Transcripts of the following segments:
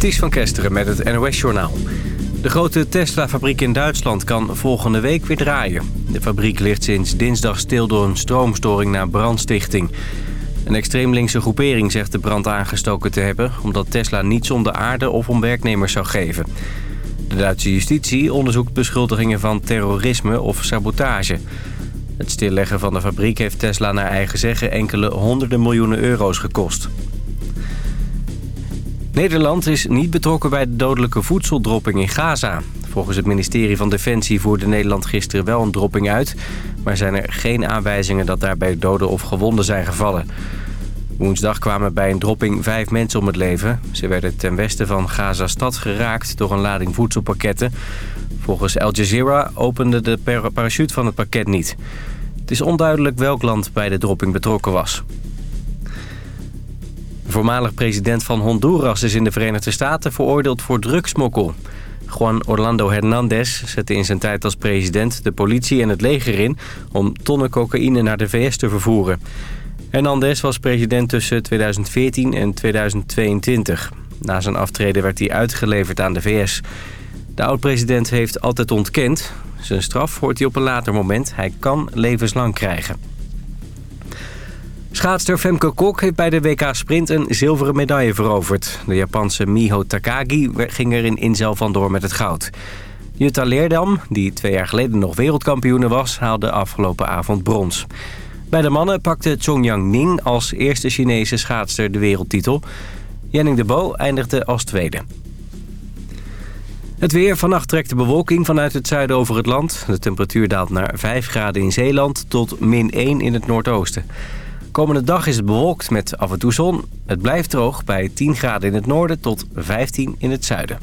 Ties van Kesteren met het NOS-journaal. De grote Tesla-fabriek in Duitsland kan volgende week weer draaien. De fabriek ligt sinds dinsdag stil door een stroomstoring na brandstichting. Een extreem linkse groepering zegt de brand aangestoken te hebben... omdat Tesla niets om de aarde of om werknemers zou geven. De Duitse justitie onderzoekt beschuldigingen van terrorisme of sabotage. Het stilleggen van de fabriek heeft Tesla naar eigen zeggen... enkele honderden miljoenen euro's gekost. Nederland is niet betrokken bij de dodelijke voedseldropping in Gaza. Volgens het ministerie van Defensie voerde Nederland gisteren wel een dropping uit... maar zijn er geen aanwijzingen dat daarbij doden of gewonden zijn gevallen. Woensdag kwamen bij een dropping vijf mensen om het leven. Ze werden ten westen van Gaza-stad geraakt door een lading voedselpakketten. Volgens Al Jazeera opende de parachute van het pakket niet. Het is onduidelijk welk land bij de dropping betrokken was. De voormalig president van Honduras is in de Verenigde Staten veroordeeld voor drugsmokkel. Juan Orlando Hernandez zette in zijn tijd als president de politie en het leger in... om tonnen cocaïne naar de VS te vervoeren. Hernandez was president tussen 2014 en 2022. Na zijn aftreden werd hij uitgeleverd aan de VS. De oud-president heeft altijd ontkend. Zijn straf hoort hij op een later moment. Hij kan levenslang krijgen. Schaatster Femke Kok heeft bij de WK Sprint een zilveren medaille veroverd. De Japanse Miho Takagi ging er in Inzel vandoor met het goud. Jutta Leerdam, die twee jaar geleden nog wereldkampioene was, haalde afgelopen avond brons. Bij de mannen pakte Chongyang Ning als eerste Chinese schaatster de wereldtitel. Jenning de Bo eindigde als tweede. Het weer. Vannacht trekt de bewolking vanuit het zuiden over het land. De temperatuur daalt naar 5 graden in Zeeland tot min 1 in het noordoosten. Komende dag is het bewolkt met af en toe zon. Het blijft droog bij 10 graden in het noorden tot 15 in het zuiden.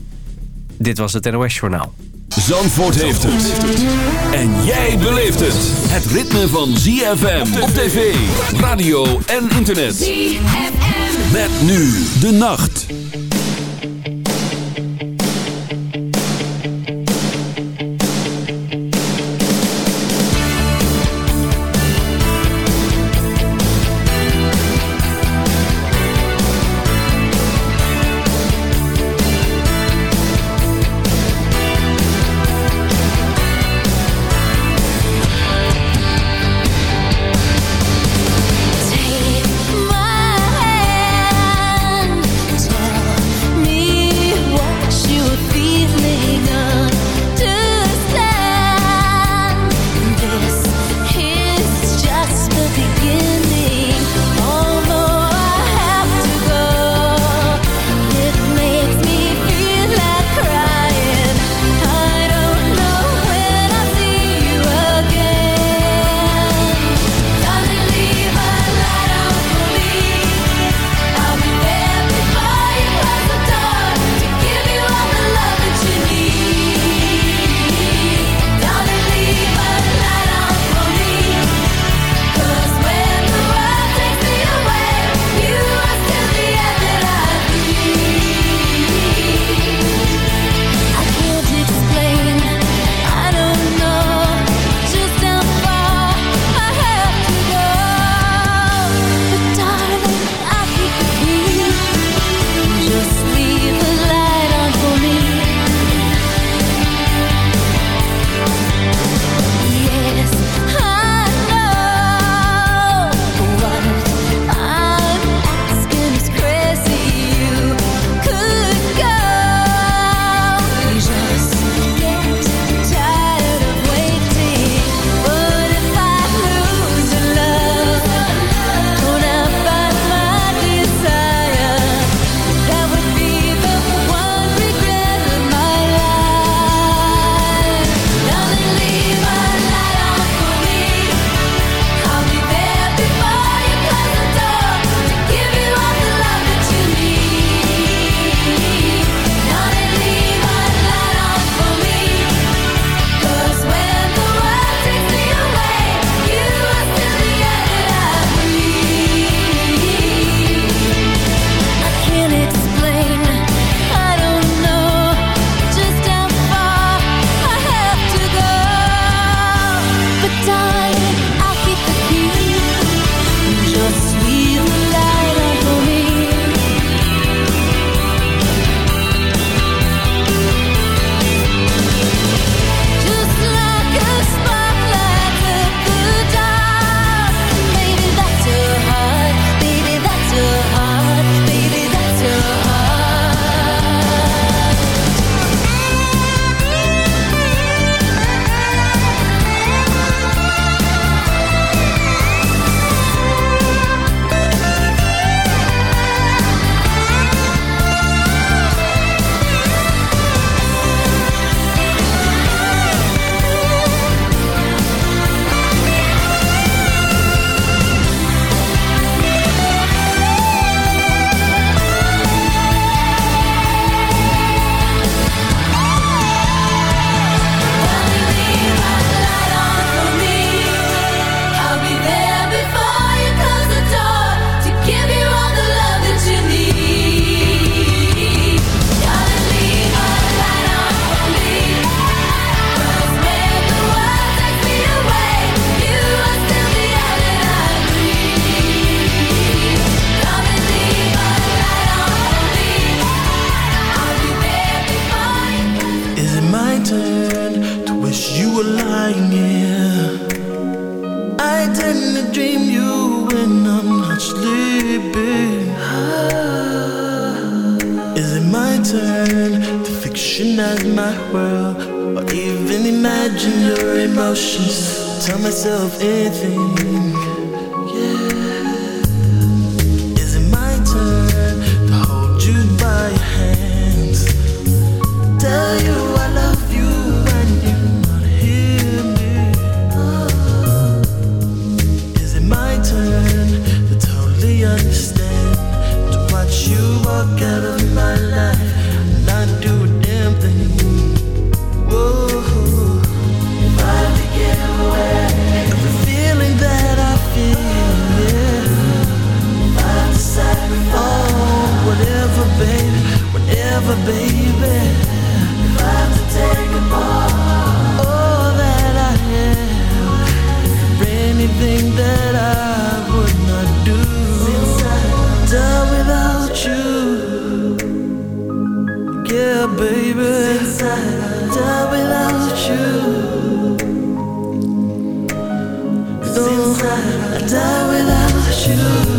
Dit was het NOS Journaal. Zandvoort heeft het. En jij beleeft het. Het ritme van ZFM op tv, radio en internet. ZFM. Met nu de nacht. baby. Since I die without you. Though I die without you.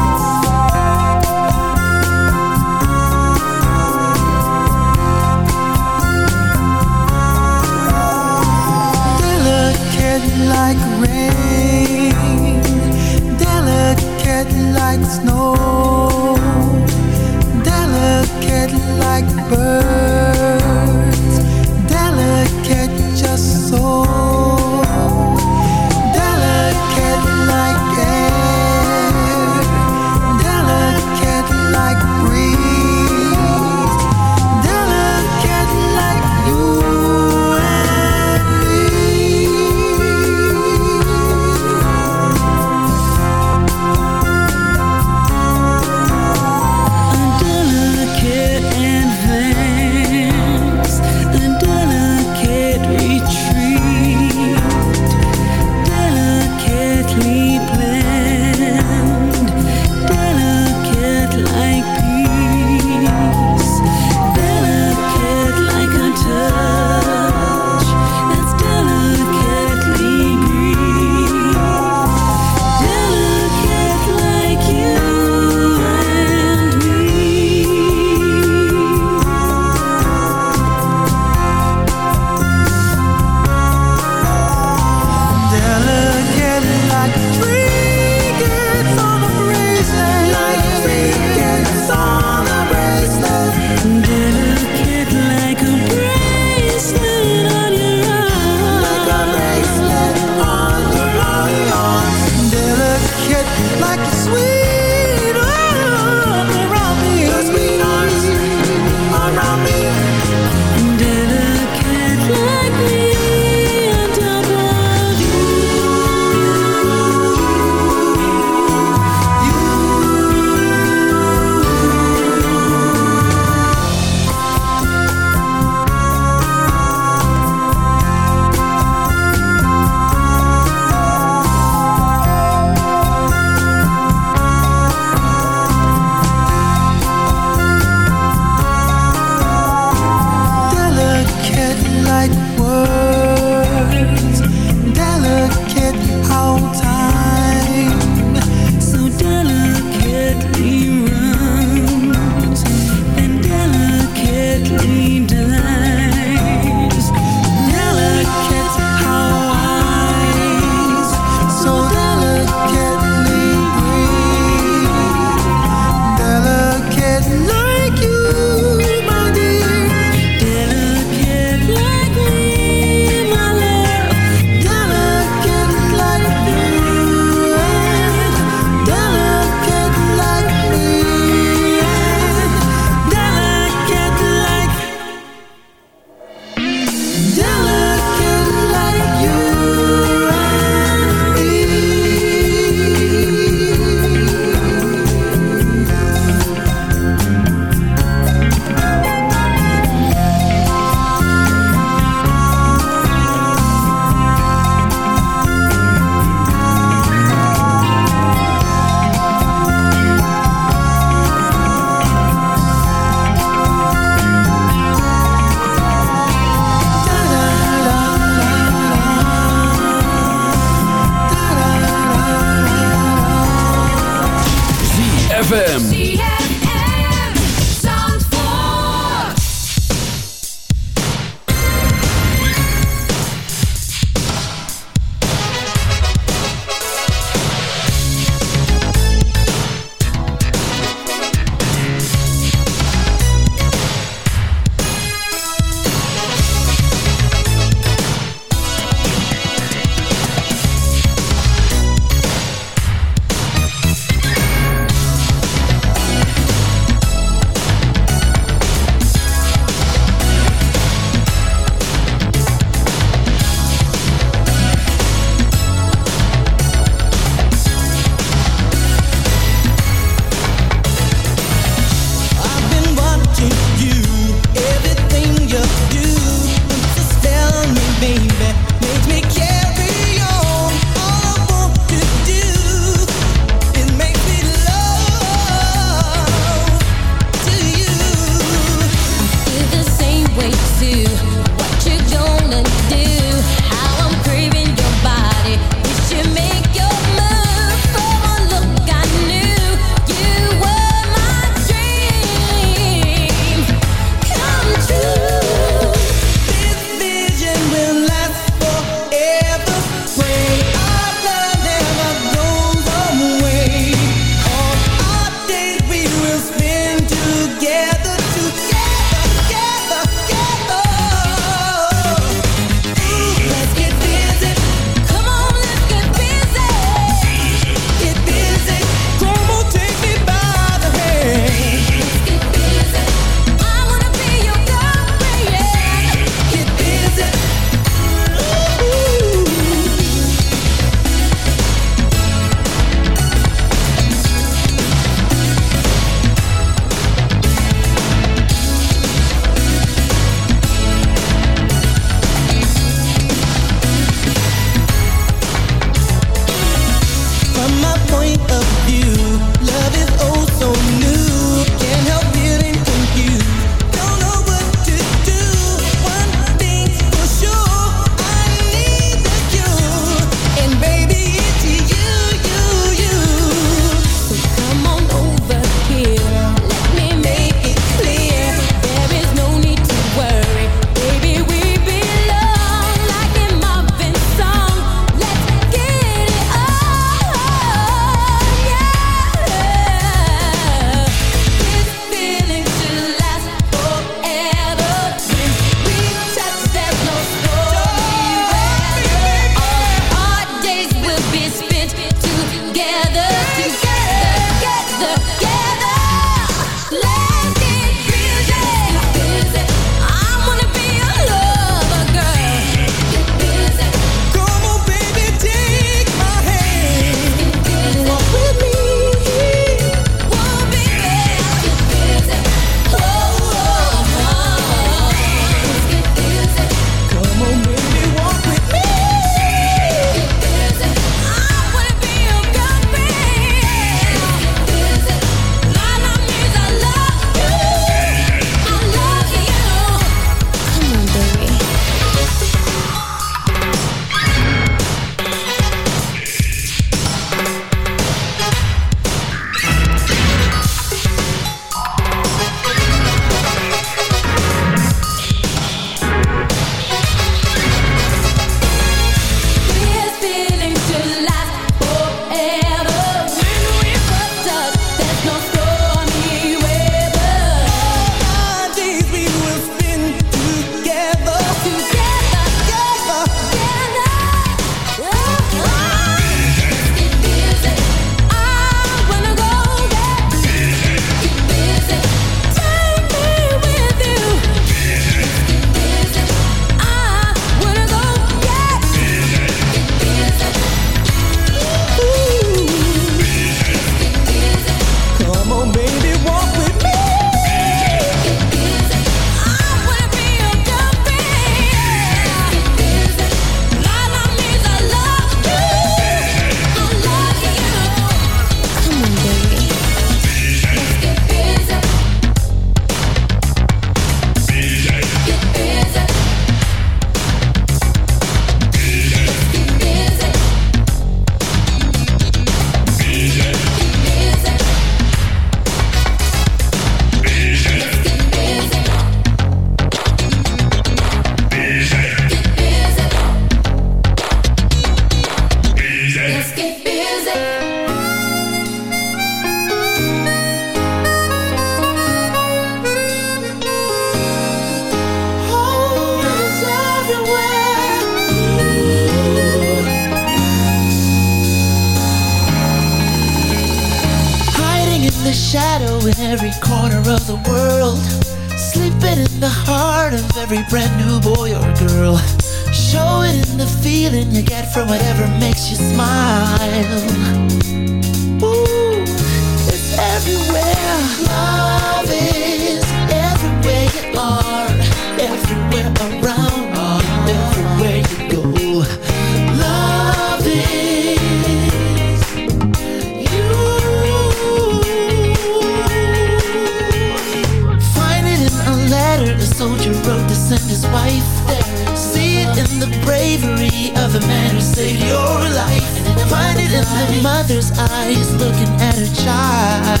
See it in the bravery of the man who saved your life. Find it in the mother's eyes looking at her child.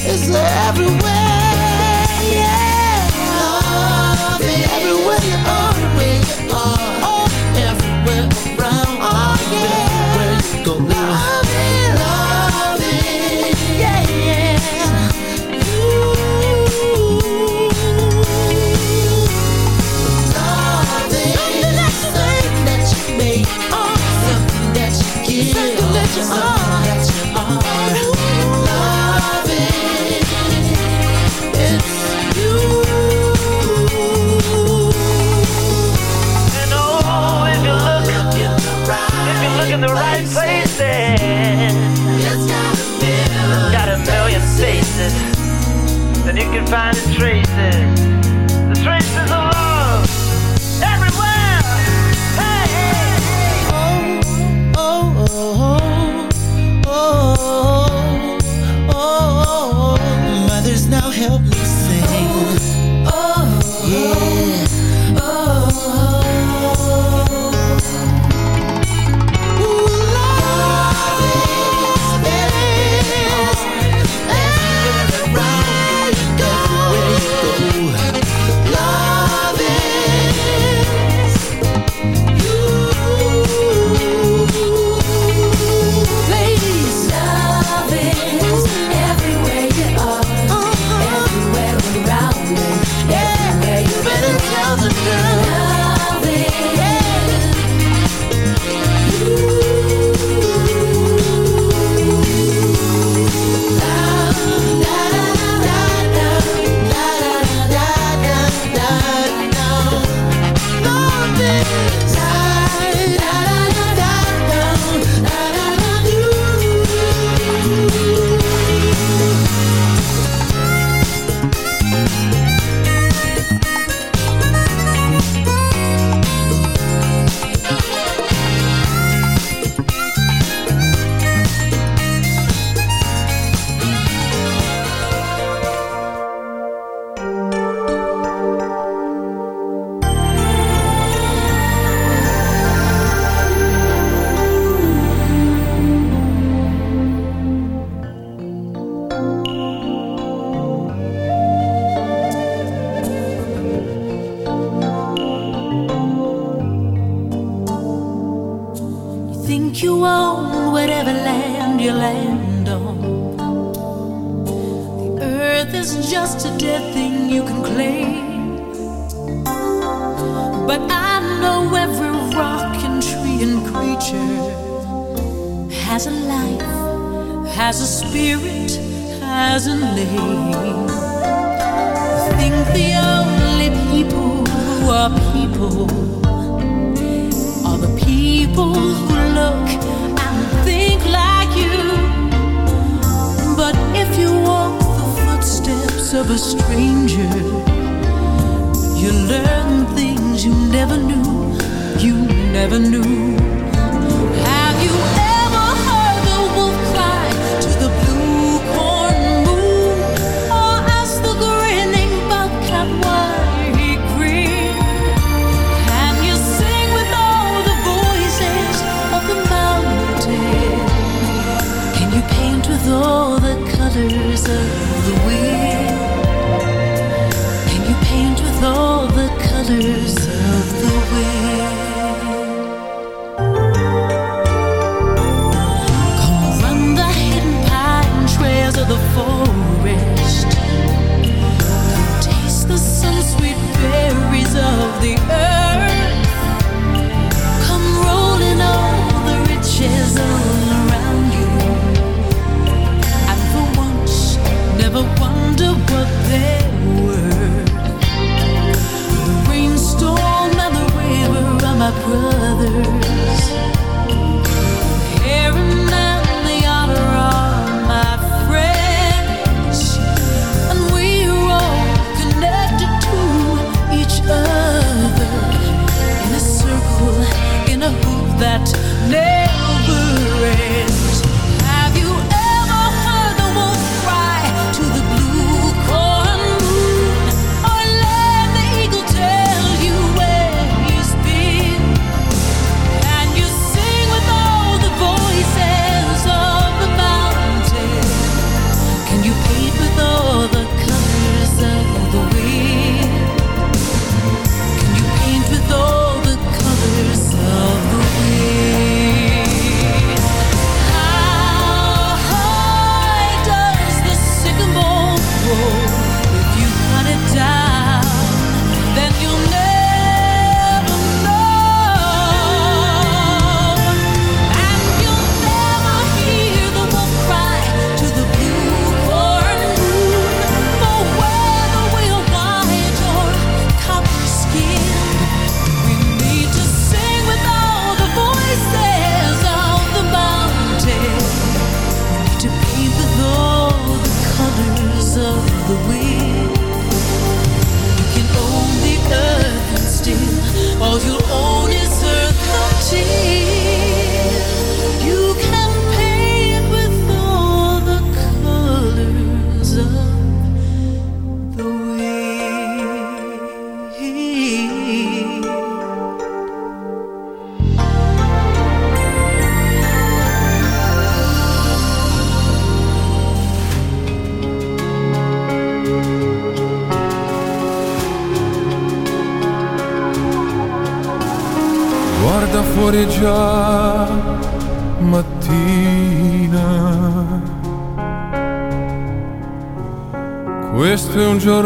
It's everywhere.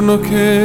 lo que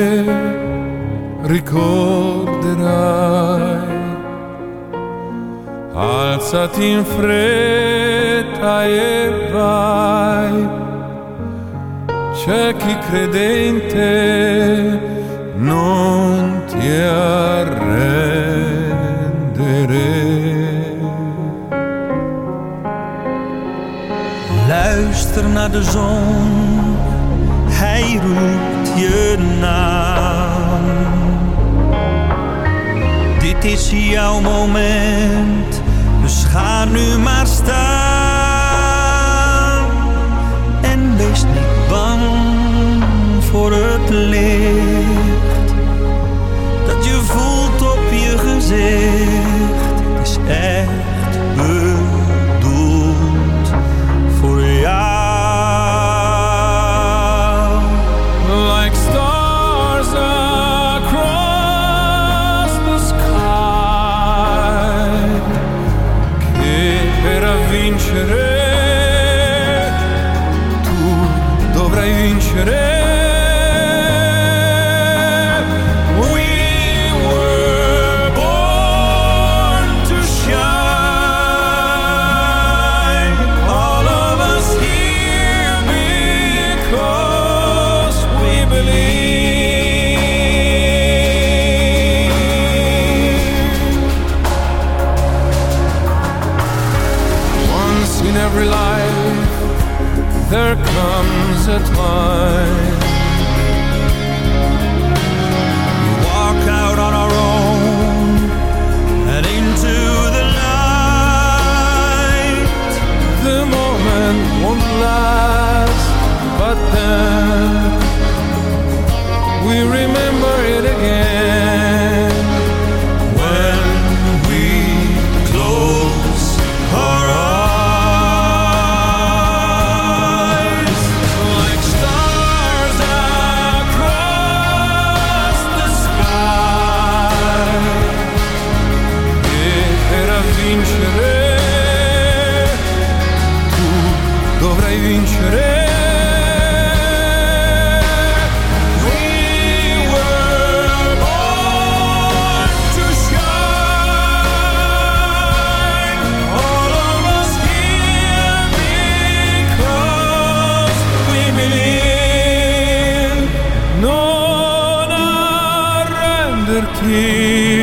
tears.